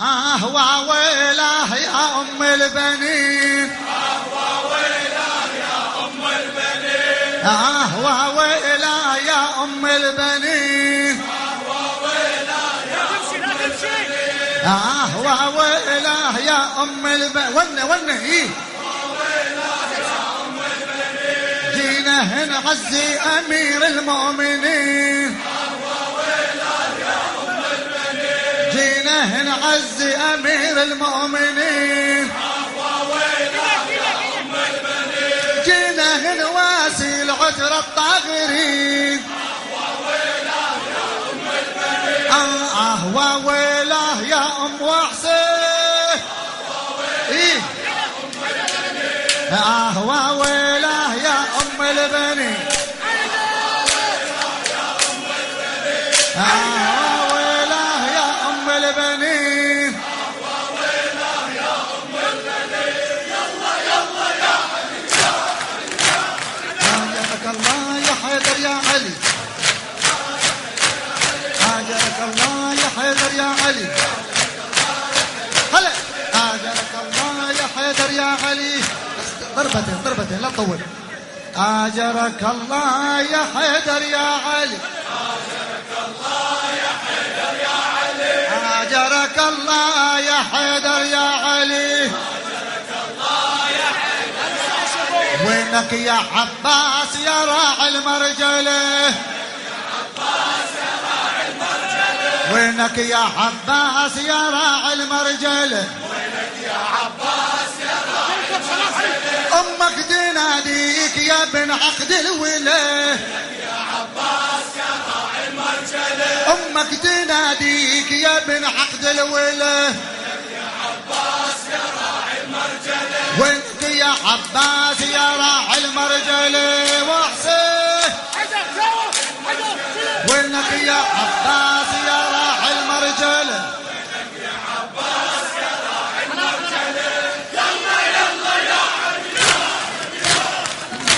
آه وويلاه يا أم البنين. آه وويلاه يا أم البنين. آه وويلاه يا أم البنين. ونه ونه إيه. جينا هنا غزي أمير المؤمنين. جينا هنا غزي أمير المؤمنين. جينا هنا واسي العذر الطاغرين. آه آه وويلاه يا أم وحسين إيه. آه وويلاه يا أم البنين. آه. وويلاه يا أم البنين هاجرك الله يا حيدر يا علي. هاجرك الله يا حيدر يا علي. هلا. هاجرك الله يا حيدر يا علي. ضربتين ضربتين لا تطول. هاجرك الله يا حيدر يا علي. وينك يا عباس يا راعي المرجله وينك يا عباس يا راعي المرجله أمك تناديك يا بن عقد الوله أمك تناديك يا بن عقد الوله يا عباس يا راعي المرجله وحسين وينك يا عباس يا راعي المرجله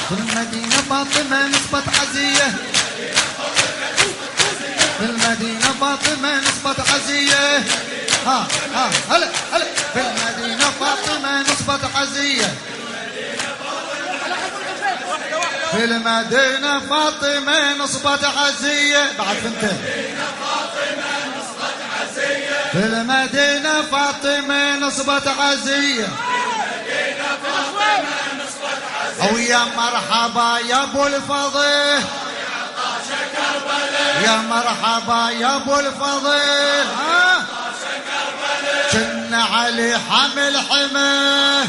في المدينة فاطمة نصبت عزية. في المدينة فاطمة نصبت عزية. ها ها هلا هلا. في المدينة فاطمة نصبت عزية. في المدينة فاطمة نصبت عزية. بعد فنته في المدينة فاطمة نصبت عزية. أو يا مرحبا يا أبو الفضل يا مرحبا يا أبو الفضل ها؟ كنا علي حمل حمه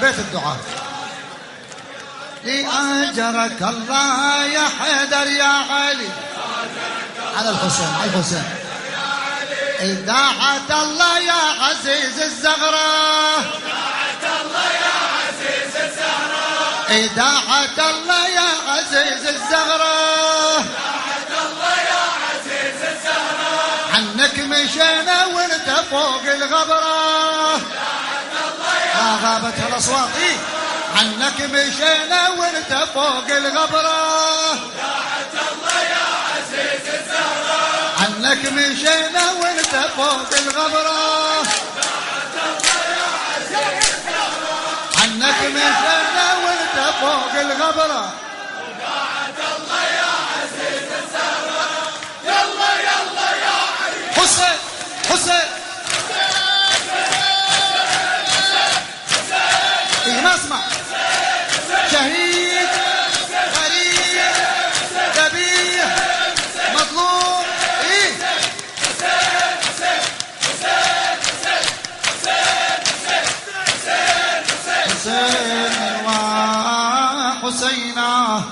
بيت الدعاء. لأجرك الله يا حيدر يا علي. على الحسين على الحسين. إذاعة الله يا عزيز الزغرة إذاعة الله يا عزيز الزغرة عنك مشينا وانت فوق الغبرة. ما غابت الأصوات. إيه؟ عنك مشينا وانت فوق الغبرة. عنك مشينا وانت فوق الغبرة. عنك مشينا وانت فوق الغبرة. حسين حسين إيه ما اسمع شهيد غريب ذبيح مظلوم إيه حسين وحسينا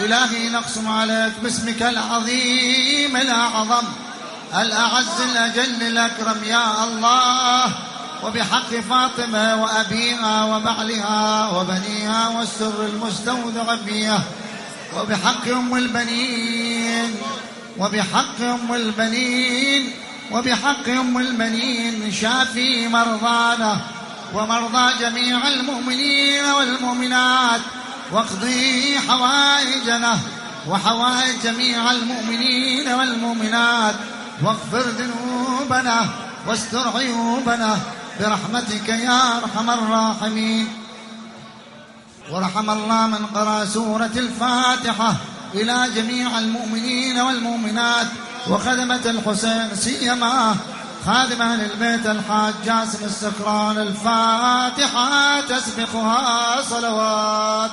إلهي نقسم عليك باسمك العظيم الأعظم. الأعز الأجل الأكرم يا الله. وبحق فاطمة وأبيها وبعلها وبنيها والسر المستودع فيها. وبحق أم البنين. وبحق أم البنين. وبحق أم البنين شافي مرضانا. ومرضى جميع المؤمنين والمؤمنات. واقضي حوائجنا وحوائج جميع المؤمنين والمؤمنات. واغفر ذنوبنا واستر عيوبنا برحمتك يا أرحم الراحمين. ورحم الله من قرأ سورة الفاتحة إلى جميع المؤمنين والمؤمنات. وخدمة الحسين سيما خادم أهل البيت الحاج جاسم السكران الفاتحة تسبقها صلوات.